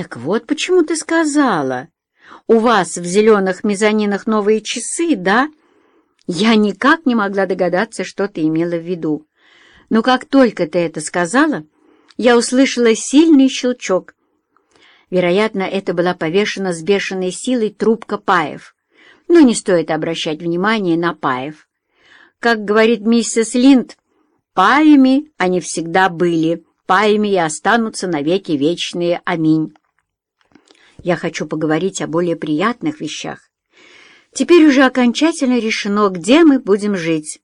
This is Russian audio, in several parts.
«Так вот почему ты сказала. У вас в зеленых мезонинах новые часы, да?» Я никак не могла догадаться, что ты имела в виду. Но как только ты это сказала, я услышала сильный щелчок. Вероятно, это была повешена с бешеной силой трубка паев. Но не стоит обращать внимание на паев. Как говорит миссис Линд, паями они всегда были, паями и останутся навеки вечные. Аминь. Я хочу поговорить о более приятных вещах. Теперь уже окончательно решено, где мы будем жить.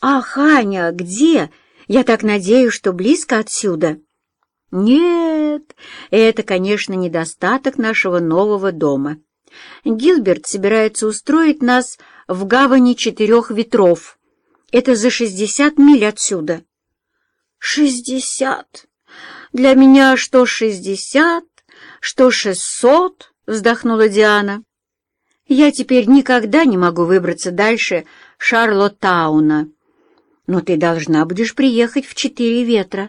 «Ах, Аня, где? Я так надеюсь, что близко отсюда». «Нет, это, конечно, недостаток нашего нового дома. Гилберт собирается устроить нас в гавани четырех ветров. Это за шестьдесят миль отсюда». «Шестьдесят? Для меня что шестьдесят, что шестьсот?» — вздохнула Диана. «Я теперь никогда не могу выбраться дальше Шарлоттауна. Но ты должна будешь приехать в Четыре Ветра.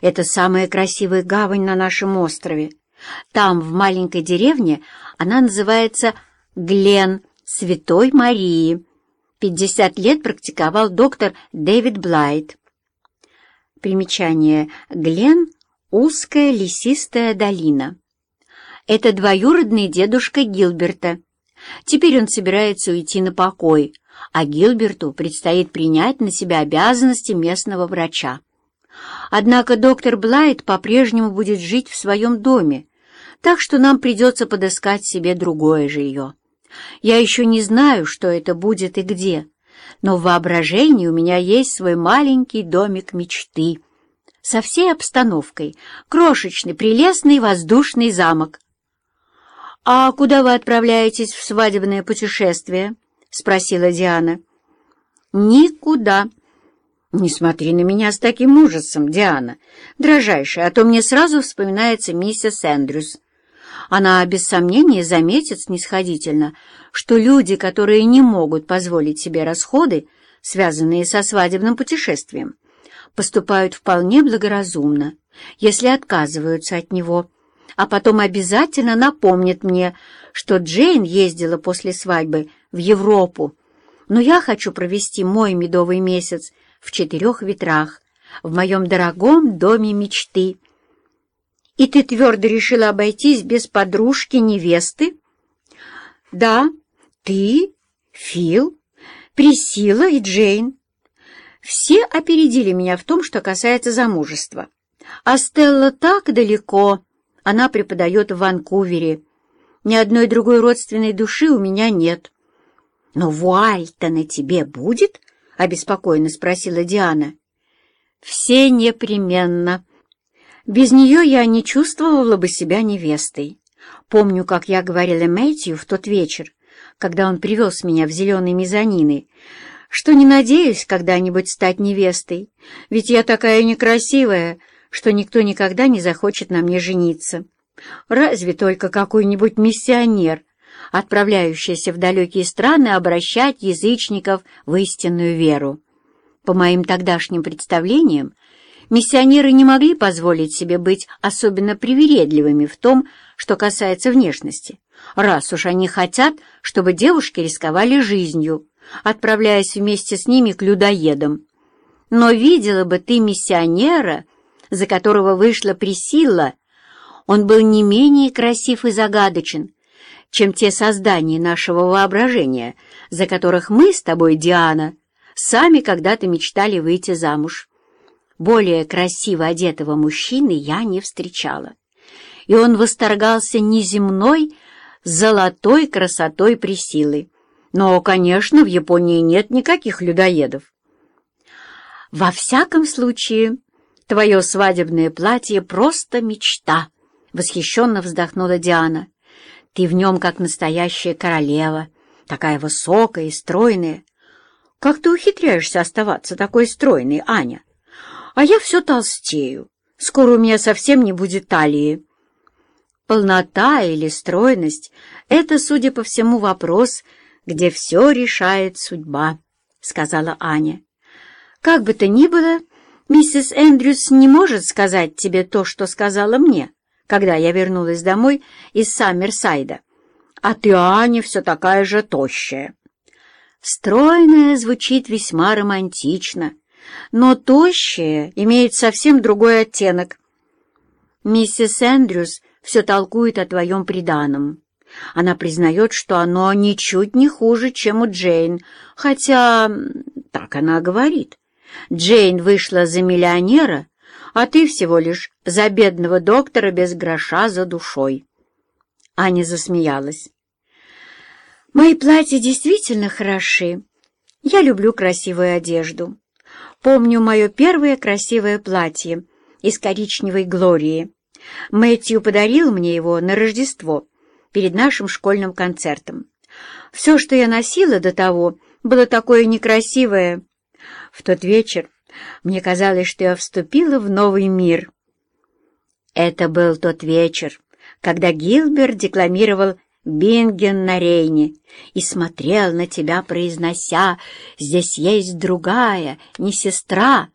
Это самая красивая гавань на нашем острове. Там, в маленькой деревне, она называется Глен Святой Марии. Пятьдесят лет практиковал доктор Дэвид Блайт. Примечание. Глен — узкая лесистая долина. Это двоюродный дедушка Гилберта. Теперь он собирается уйти на покой, а Гилберту предстоит принять на себя обязанности местного врача. Однако доктор Блайт по-прежнему будет жить в своем доме, так что нам придется подыскать себе другое жилье. Я еще не знаю, что это будет и где, но в воображении у меня есть свой маленький домик мечты со всей обстановкой, крошечный, прелестный воздушный замок. «А куда вы отправляетесь в свадебное путешествие?» — спросила Диана. «Никуда». «Не смотри на меня с таким ужасом, Диана, дрожайшая, а то мне сразу вспоминается миссис Эндрюс. Она, без сомнения, заметит снисходительно, что люди, которые не могут позволить себе расходы, связанные со свадебным путешествием, поступают вполне благоразумно, если отказываются от него, а потом обязательно напомнит мне, что Джейн ездила после свадьбы в Европу, но я хочу провести мой медовый месяц в четырех ветрах, в моем дорогом доме мечты. И ты твердо решила обойтись без подружки-невесты? Да, ты, Фил, Присила и Джейн. Все опередили меня в том, что касается замужества. А Стелла так далеко. Она преподает в Ванкувере. Ни одной другой родственной души у меня нет. «Но вуаль-то на тебе будет?» — обеспокоенно спросила Диана. «Все непременно. Без нее я не чувствовала бы себя невестой. Помню, как я говорила Мэтью в тот вечер, когда он привез меня в зеленые мезонины, что не надеюсь когда-нибудь стать невестой, ведь я такая некрасивая, что никто никогда не захочет на мне жениться. Разве только какой-нибудь миссионер, отправляющийся в далекие страны обращать язычников в истинную веру. По моим тогдашним представлениям, миссионеры не могли позволить себе быть особенно привередливыми в том, что касается внешности, раз уж они хотят, чтобы девушки рисковали жизнью, отправляясь вместе с ними к людоедам. Но видела бы ты миссионера, за которого вышла Присилла, он был не менее красив и загадочен, чем те создания нашего воображения, за которых мы с тобой, Диана, сами когда-то мечтали выйти замуж. Более красиво одетого мужчины я не встречала, и он восторгался неземной, золотой красотой Присилы. Но, конечно, в Японии нет никаких людоедов. Во всяком случае, Твое свадебное платье — просто мечта!» — восхищенно вздохнула Диана. «Ты в нем как настоящая королева, такая высокая и стройная. Как ты ухитряешься оставаться такой стройной, Аня? А я все толстею. Скоро у меня совсем не будет талии». Полнота или стройность — это, судя по всему, вопрос, где все решает судьба, — сказала Аня. Как бы то ни было, Миссис Эндрюс не может сказать тебе то, что сказала мне, когда я вернулась домой из Саммерсайда. А ты, Аня, все такая же тощая. Стройная звучит весьма романтично, но тощая имеет совсем другой оттенок. Миссис Эндрюс все толкует о твоем приданом. Она признает, что оно ничуть не хуже, чем у Джейн, хотя так она говорит. Джейн вышла за миллионера, а ты всего лишь за бедного доктора без гроша за душой. Аня засмеялась. Мои платья действительно хороши. Я люблю красивую одежду. Помню мое первое красивое платье из коричневой Глории. Мэтью подарил мне его на Рождество перед нашим школьным концертом. Все, что я носила до того, было такое некрасивое. В тот вечер мне казалось, что я вступила в новый мир. Это был тот вечер, когда Гилберт декламировал «Бинген на Рейне» и смотрел на тебя, произнося «Здесь есть другая, не сестра».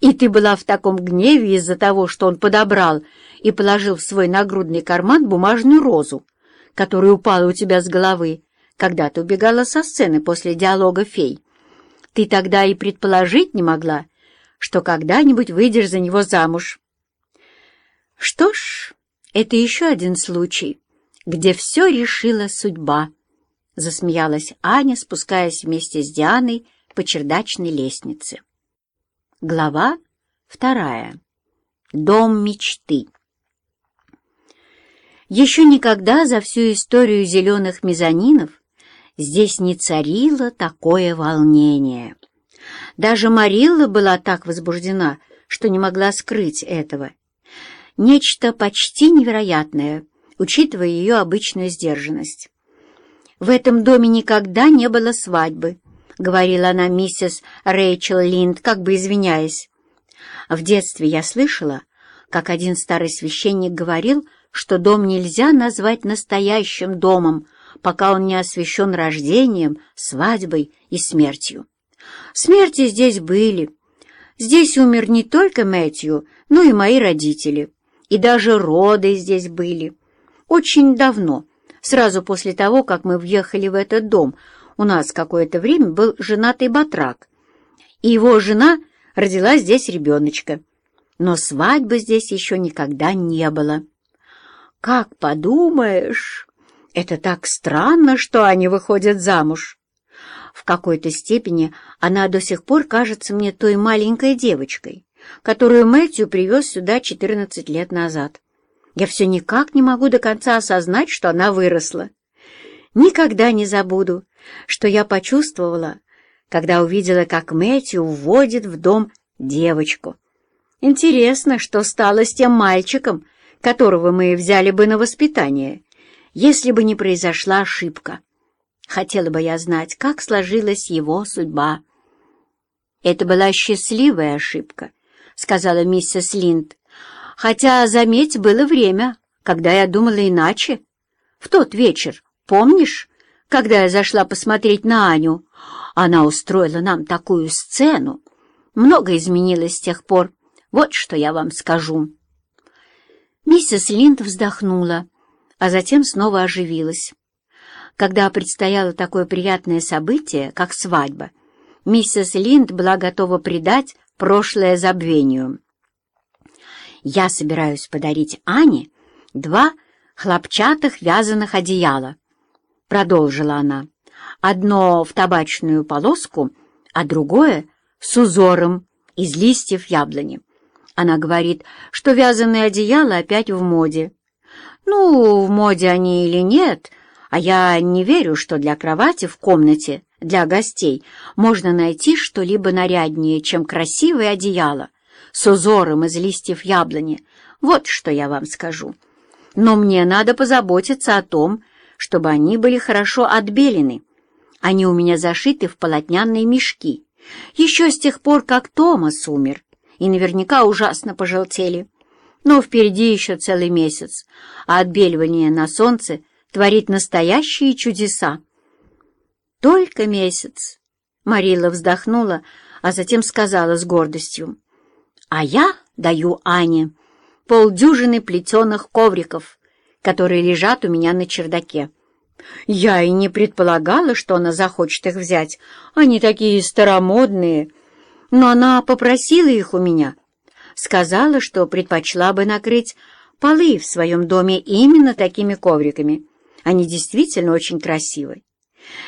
И ты была в таком гневе из-за того, что он подобрал и положил в свой нагрудный карман бумажную розу, которая упала у тебя с головы, когда ты убегала со сцены после диалога фей. Ты тогда и предположить не могла, что когда-нибудь выйдешь за него замуж. Что ж, это еще один случай, где все решила судьба, — засмеялась Аня, спускаясь вместе с Дианой по чердачной лестнице. Глава вторая. Дом мечты. Еще никогда за всю историю зеленых мезонинов здесь не царило такое волнение. Даже Марилла была так возбуждена, что не могла скрыть этого. Нечто почти невероятное, учитывая ее обычную сдержанность. «В этом доме никогда не было свадьбы», — говорила она миссис Рэйчел Линд, как бы извиняясь. В детстве я слышала, как один старый священник говорил, что дом нельзя назвать настоящим домом, пока он не освящен рождением, свадьбой и смертью. Смерти здесь были. Здесь умер не только Мэтью, но и мои родители. И даже роды здесь были. Очень давно, сразу после того, как мы въехали в этот дом, у нас какое-то время был женатый батрак. И его жена родила здесь ребеночка. Но свадьбы здесь еще никогда не было. Как подумаешь, это так странно, что они выходят замуж. В какой-то степени она до сих пор кажется мне той маленькой девочкой, которую Мэтью привез сюда 14 лет назад. Я все никак не могу до конца осознать, что она выросла. Никогда не забуду, что я почувствовала, когда увидела, как Мэтью вводит в дом девочку. Интересно, что стало с тем мальчиком, которого мы взяли бы на воспитание, если бы не произошла ошибка. Хотела бы я знать, как сложилась его судьба. «Это была счастливая ошибка», — сказала миссис Линд. «Хотя, заметь, было время, когда я думала иначе. В тот вечер, помнишь, когда я зашла посмотреть на Аню? Она устроила нам такую сцену. Много изменилось с тех пор. Вот что я вам скажу». Миссис Линд вздохнула, а затем снова оживилась. Когда предстояло такое приятное событие, как свадьба, миссис Линд была готова предать прошлое забвению. «Я собираюсь подарить Ане два хлопчатых вязаных одеяла», — продолжила она. «Одно в табачную полоску, а другое с узором из листьев яблони. Она говорит, что вязаные одеяла опять в моде. Ну, в моде они или нет, а я не верю, что для кровати в комнате для гостей можно найти что-либо наряднее, чем красивое одеяло с узором из листьев яблони. Вот что я вам скажу. Но мне надо позаботиться о том, чтобы они были хорошо отбелены. Они у меня зашиты в полотняные мешки. Еще с тех пор, как Томас умер, и наверняка ужасно пожелтели. Но впереди еще целый месяц, а отбеливание на солнце творит настоящие чудеса. Только месяц. Марила вздохнула, а затем сказала с гордостью. А я даю Ане полдюжины плетеных ковриков, которые лежат у меня на чердаке. Я и не предполагала, что она захочет их взять. Они такие старомодные. Но она попросила их у меня. Сказала, что предпочла бы накрыть полы в своем доме именно такими ковриками. Они действительно очень красивы.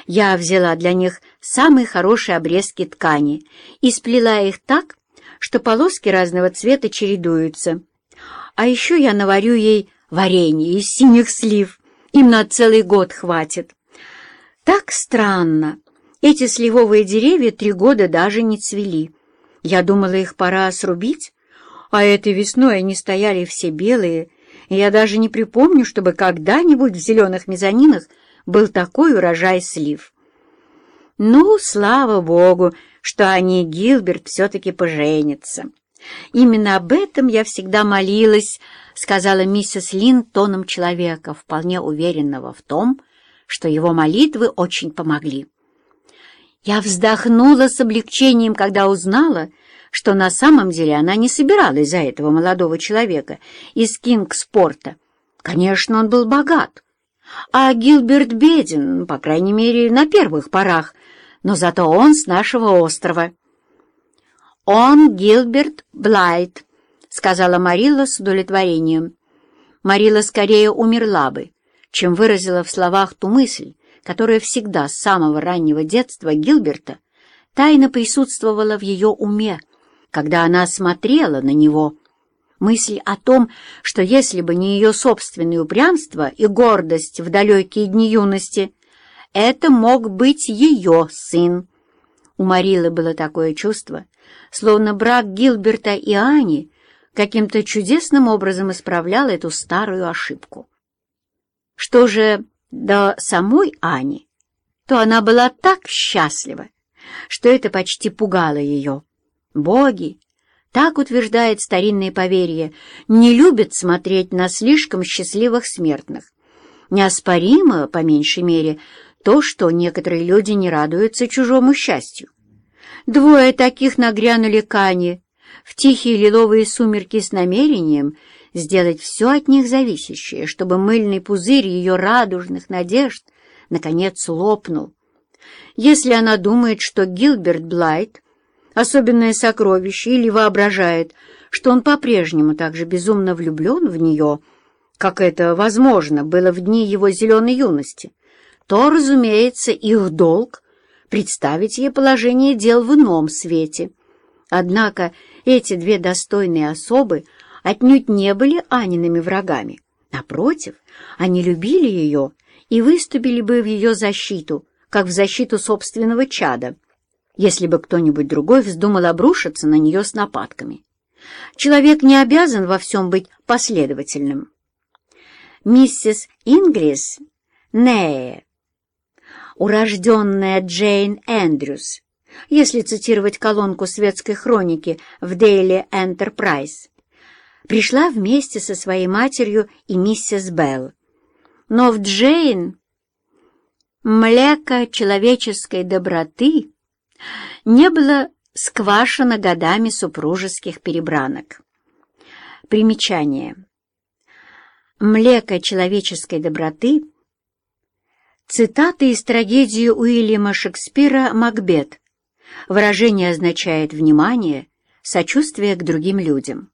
Я взяла для них самые хорошие обрезки ткани и сплела их так, что полоски разного цвета чередуются. А еще я наварю ей варенье из синих слив. Им на целый год хватит. Так странно. Эти сливовые деревья три года даже не цвели. Я думала, их пора срубить, а этой весной они стояли все белые, и я даже не припомню, чтобы когда-нибудь в зеленых мезонинах был такой урожай слив. Ну, слава богу, что они и Гилберт все-таки поженятся. Именно об этом я всегда молилась, сказала миссис Лин тоном человека, вполне уверенного в том, что его молитвы очень помогли. Я вздохнула с облегчением, когда узнала, что на самом деле она не собиралась за этого молодого человека из Кингспорта. Конечно, он был богат, а Гилберт беден, по крайней мере, на первых порах, но зато он с нашего острова. «Он Гилберт Блайт», — сказала Марилла с удовлетворением. Марилла скорее умерла бы, чем выразила в словах ту мысль, которая всегда с самого раннего детства Гилберта тайно присутствовала в ее уме, когда она смотрела на него. Мысль о том, что если бы не ее собственное упрямство и гордость в далекие дни юности, это мог быть ее сын. У Марилы было такое чувство, словно брак Гилберта и Ани каким-то чудесным образом исправлял эту старую ошибку. Что же до самой Ани, то она была так счастлива, что это почти пугало ее. Боги, так утверждает старинное поверье, не любят смотреть на слишком счастливых смертных. Неоспоримо, по меньшей мере, то, что некоторые люди не радуются чужому счастью. Двое таких нагрянули Кани в тихие лиловые сумерки с намерением сделать все от них зависящее, чтобы мыльный пузырь ее радужных надежд наконец лопнул. Если она думает, что Гилберт Блайт особенное сокровище или воображает, что он по-прежнему так же безумно влюблен в нее, как это, возможно, было в дни его зеленой юности, то, разумеется, их долг — представить ей положение дел в ином свете. Однако эти две достойные особы отнюдь не были Аниными врагами. Напротив, они любили ее и выступили бы в ее защиту, как в защиту собственного чада если бы кто-нибудь другой вздумал обрушиться на нее с нападками. Человек не обязан во всем быть последовательным. Миссис Ингрис Нее, урожденная Джейн Эндрюс, если цитировать колонку светской хроники в Daily Enterprise, пришла вместе со своей матерью и миссис Белл. Но в Джейн млеко человеческой доброты не было сквашено годами супружеских перебранок. Примечание. Млеко человеческой доброты — цитата из трагедии Уильяма Шекспира «Макбет». Выражение означает внимание, сочувствие к другим людям.